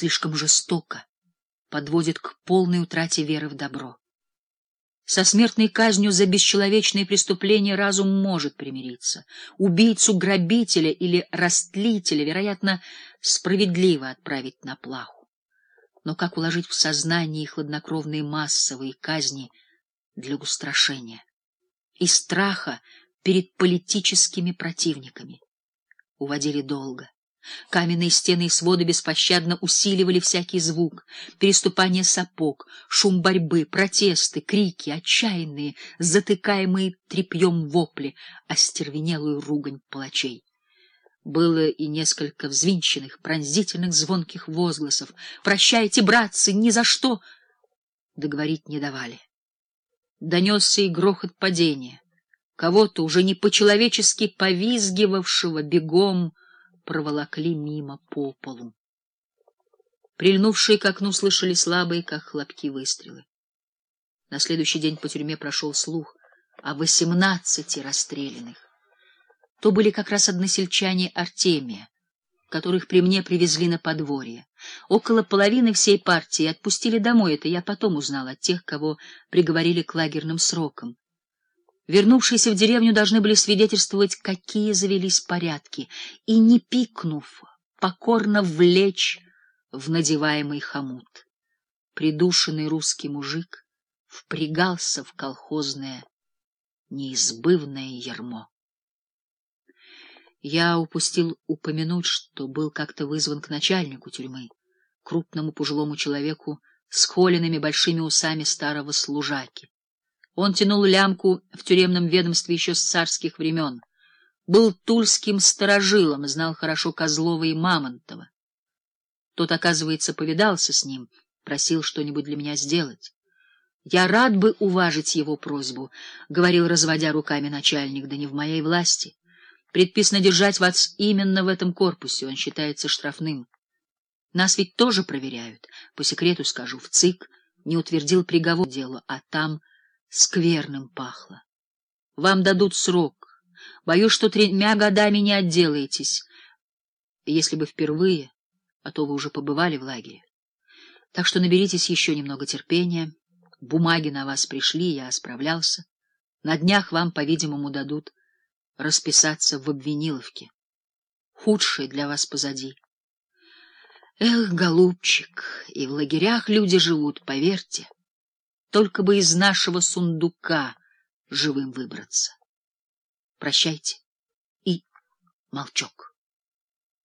слишком жестоко, подводит к полной утрате веры в добро. Со смертной казнью за бесчеловечные преступления разум может примириться. Убийцу грабителя или растлителя, вероятно, справедливо отправить на плаху. Но как уложить в сознание хладнокровные массовые казни для устрашения и страха перед политическими противниками? Уводили долго. Каменные стены и своды беспощадно усиливали всякий звук, переступание сапог, шум борьбы, протесты, крики, отчаянные, затыкаемые тряпьем вопли, остервенелую ругань палачей. Было и несколько взвинченных, пронзительных, звонких возгласов. «Прощайте, братцы, ни за что!» Договорить не давали. Донесся и грохот падения. Кого-то, уже не по-человечески повизгивавшего бегом, проволокли мимо по полу. Прильнувшие к окну слышали слабые, как хлопки, выстрелы. На следующий день по тюрьме прошел слух о восемнадцати расстрелянных. То были как раз односельчане Артемия, которых при мне привезли на подворье. Около половины всей партии отпустили домой, это я потом узнал от тех, кого приговорили к лагерным срокам. Вернувшиеся в деревню должны были свидетельствовать, какие завелись порядки, и, не пикнув, покорно влечь в надеваемый хомут. Придушенный русский мужик впрягался в колхозное неизбывное ермо. Я упустил упомянуть, что был как-то вызван к начальнику тюрьмы, крупному пожилому человеку с холеными большими усами старого служаки. Он тянул лямку в тюремном ведомстве еще с царских времен. Был тульским сторожилом, знал хорошо Козлова и Мамонтова. Тот, оказывается, повидался с ним, просил что-нибудь для меня сделать. Я рад бы уважить его просьбу, — говорил, разводя руками начальник, — да не в моей власти. Предписано держать вас именно в этом корпусе, он считается штрафным. Нас ведь тоже проверяют, по секрету скажу, в ЦИК не утвердил приговор делу, а там скверным пахло. Вам дадут срок. Боюсь, что тремя годами не отделаетесь. Если бы впервые, а то вы уже побывали в лагере. Так что наберитесь еще немного терпения. Бумаги на вас пришли, я справлялся. На днях вам, по-видимому, дадут расписаться в Обвиниловке. Худшее для вас позади. Эх, голубчик, и в лагерях люди живут, поверьте. Только бы из нашего сундука живым выбраться. Прощайте. И молчок.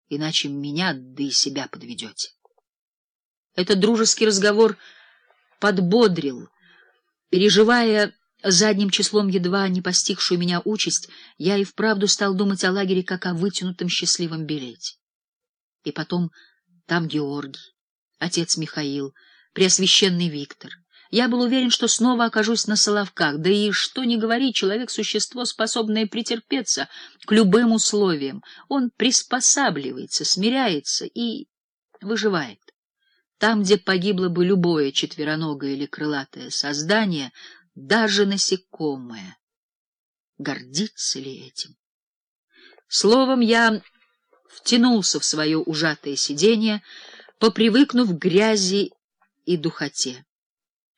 Иначе меня, да и себя подведете. Этот дружеский разговор подбодрил. Переживая задним числом едва не постигшую меня участь, я и вправду стал думать о лагере как о вытянутом счастливом билете. И потом там Георгий, отец Михаил, Преосвященный Виктор — я был уверен, что снова окажусь на Соловках, да и, что ни говори, человек — существо, способное претерпеться к любым условиям. Он приспосабливается, смиряется и выживает. Там, где погибло бы любое четвероногое или крылатое создание, даже насекомое, гордится ли этим? Словом, я втянулся в свое ужатое сиденье, попривыкнув к грязи и духоте.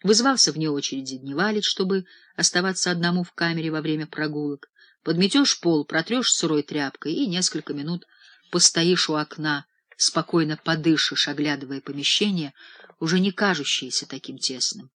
Вызвался вне очереди дневалить, чтобы оставаться одному в камере во время прогулок. Подметешь пол, протрешь сырой тряпкой и несколько минут постоишь у окна, спокойно подышишь, оглядывая помещение, уже не кажущееся таким тесным.